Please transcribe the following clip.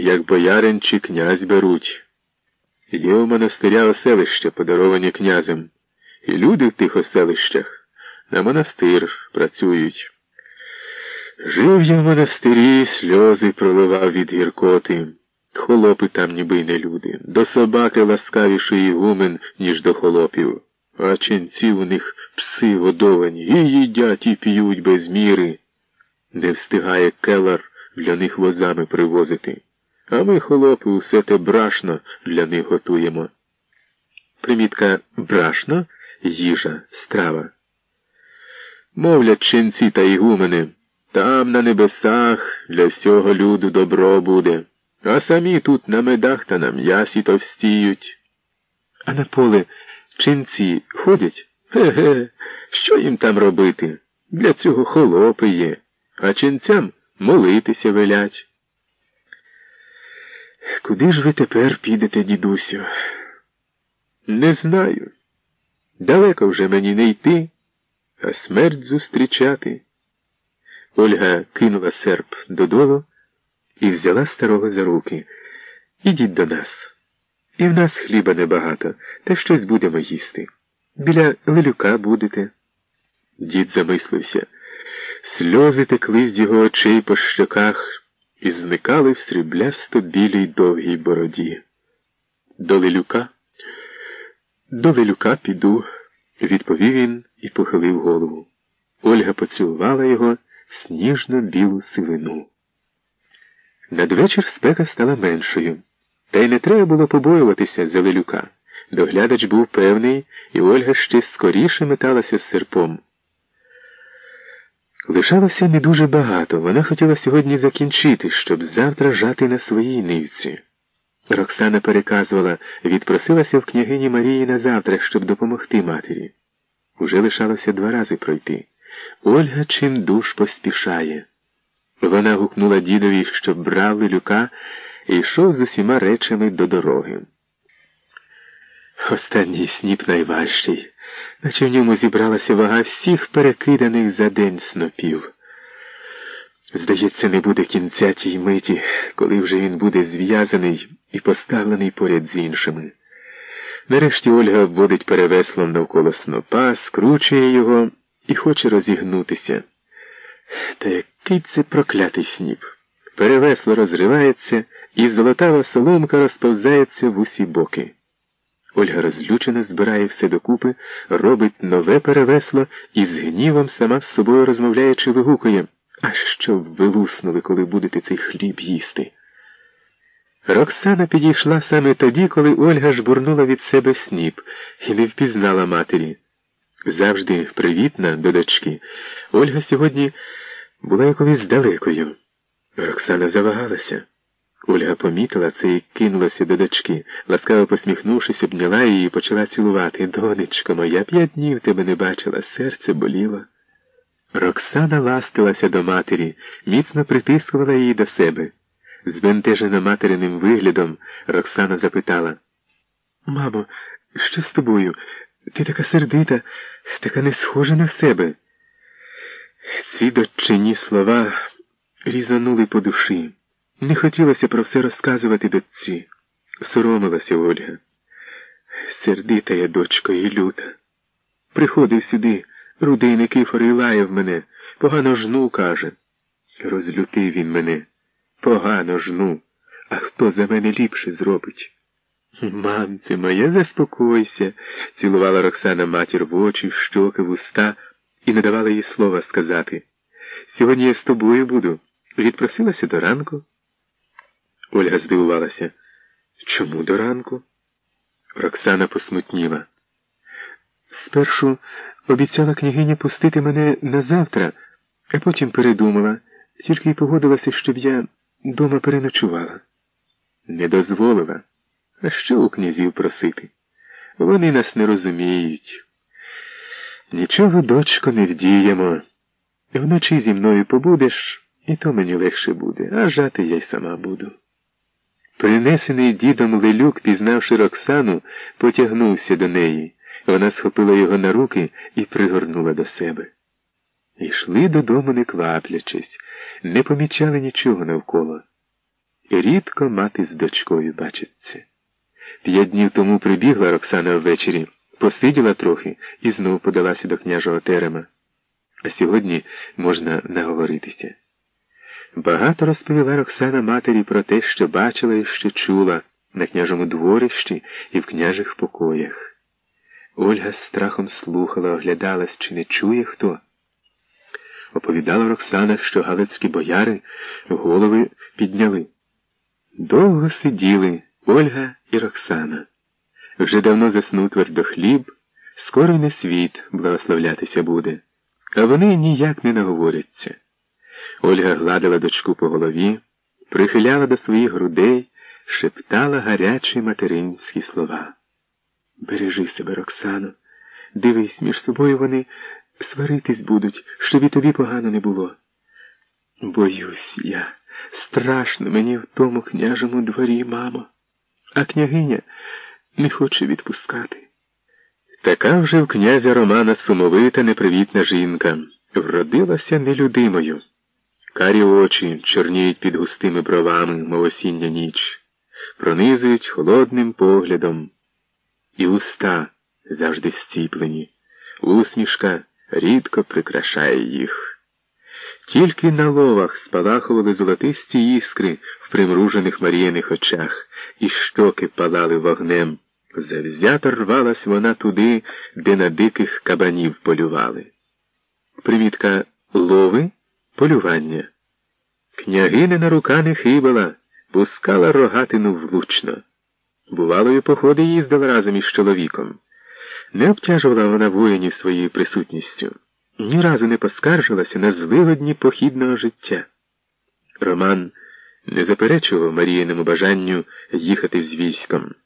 як боярин чи князь беруть. Є у монастиря оселища, подаровані князем, і люди в тих оселищах на монастир працюють. Жив я в монастирі, сльози проливав від гіркоти. Холопи там ніби й не люди. До собаки ласкавіший ігумен, ніж до холопів. А ченці у них пси годовані, і їдять, і п'ють без міри. Не встигає келар для них возами привозити. А ми, холопи, усе те брашно для них готуємо. Примітка брашно їжа, страва. Мовлять ченці та ігумени, там на небесах для всього люду добро буде, а самі тут на медах та на м'ясі товстіють. А на поле ченці ходять? Ге-ге, що їм там робити? Для цього холопи є, а ченцям молитися велять. Куди ж ви тепер підете, дідусю? Не знаю. Далеко вже мені не йти, а смерть зустрічати. Ольга кинула серп додолу і взяла старого за руки. Ідіть до нас. І в нас хліба небагато, та щось будемо їсти. Біля лелюка будете. Дід замислився. Сльози текли з його очей по щоках і зникали в сріблясто білій довгій бороді. До лелюка? До лелюка піду, відповів він і похилив голову. Ольга поцілувала його сніжно білу сивину. Надвечір спека стала меншою, та й не треба було побоюватися за Лелюка. Доглядач був певний, і Ольга ще скоріше металася з серпом. Лишалося не дуже багато. Вона хотіла сьогодні закінчити, щоб завтра жати на своїй нивці. Роксана переказувала, відпросилася в княгині Марії на завтра, щоб допомогти матері. Уже лишалося два рази пройти. Ольга чим душ поспішає. Вона гукнула дідові, щоб брав люка і йшов з усіма речами до дороги. Останній сніп найважчий, наче в ньому зібралася вага всіх перекиданих за день снопів. Здається, не буде кінця тій миті, коли вже він буде зв'язаний і поставлений поряд з іншими. Нарешті Ольга обводить перевеслом навколо снопа, скручує його і хоче розігнутися. Та який це проклятий сніп. Перевесло розривається, і золотава соломка розповзається в усі боки. Ольга розлючена збирає все докупи, робить нове перевесло і з гнівом сама з собою розмовляючи, вигукує А що б ви луснули, коли будете цей хліб їсти? Роксана підійшла саме тоді, коли Ольга жбурнула від себе сніп і не впізнала матері. Завжди привітна до дочки, Ольга сьогодні була якоюсь далекою. Роксана завагалася. Ольга помітила це і кинулася до дочки, ласкаво посміхнувшись, обняла її і почала цілувати. Донечко моя, п'ять днів тебе не бачила, серце боліло. Роксана ластилася до матері, міцно притискувала її до себе. Збентежена материним виглядом, Роксана запитала Мамо, що з тобою? Ти така сердита, така не схожа на себе. Ці дочині слова різанули по душі. Не хотілося про все розказувати дочці. Соромилася Ольга. Сердита я, дочко, і люта. Приходив сюди, рудий Никифор і лаяв мене, погано жну, каже. Розлютив він мене. Погано жну, а хто за мене ліпше зробить? Мамці моя, заспокойся, цілувала Роксана матір в очі, в щоки, в уста і не давала їй слова сказати. Сьогодні я з тобою буду. Відпросилася до ранку. Ольга здивувалася. Чому до ранку? Роксана посмутніла. Спершу обіцяла княгиня пустити мене на завтра, а потім передумала, тільки й погодилася, щоб я дома переночувала. Не дозволила. А що у князів просити? Вони нас не розуміють. Нічого, дочко, не вдіємо. Вночі зі мною побудеш, і то мені легше буде, а жати я й сама буду. Принесений дідом Лелюк, пізнавши Роксану, потягнувся до неї. Вона схопила його на руки і пригорнула до себе. Йшли додому, не кваплячись, не помічали нічого навколо. рідко мати з дочкою бачиться. П'ять днів тому прибігла Роксана ввечері, посиділа трохи і знов подалася до княжого терема. А сьогодні можна наговоритися. Багато розповіла Роксана матері про те, що бачила і що чула на княжому дворищі і в княжих покоях. Ольга з страхом слухала, оглядалась, чи не чує хто. Оповідала Роксана, що галицькі бояри голови підняли. Довго сиділи Ольга і Роксана. Вже давно заснув твердо хліб, скоро й не світ благословлятися буде, а вони ніяк не наговоряться. Ольга гладила дочку по голові, прихиляла до своїх грудей, шептала гарячі материнські слова. Бережи себе, Роксано, дивись, між собою вони сваритись будуть, щоб і тобі погано не було. Боюсь я, страшно мені в тому княжому дворі, мамо, а княгиня не хоче відпускати. Така вже в князя Романа сумовита, непривітна жінка, вродилася нелюдимою. Карі очі чорніють під густими бровами, мов осіння ніч, пронизують холодним поглядом, і уста завжди стіплені, усмішка рідко прикрашає їх. Тільки на ловах спалахували золотисті іскри в примружених мар'єних очах, і щоки палали вогнем. Завзято рвалась вона туди, де на диких кабанів полювали. Примітка лови полювання. Княгинина рука не хибала, пускала рогатину влучно. Бувало, і походи їздила разом із чоловіком. Не обтяжувала вона воїнів своєю присутністю, ні разу не поскаржилася на звигодні похідного життя. Роман не заперечував Маріїному бажанню їхати з військом.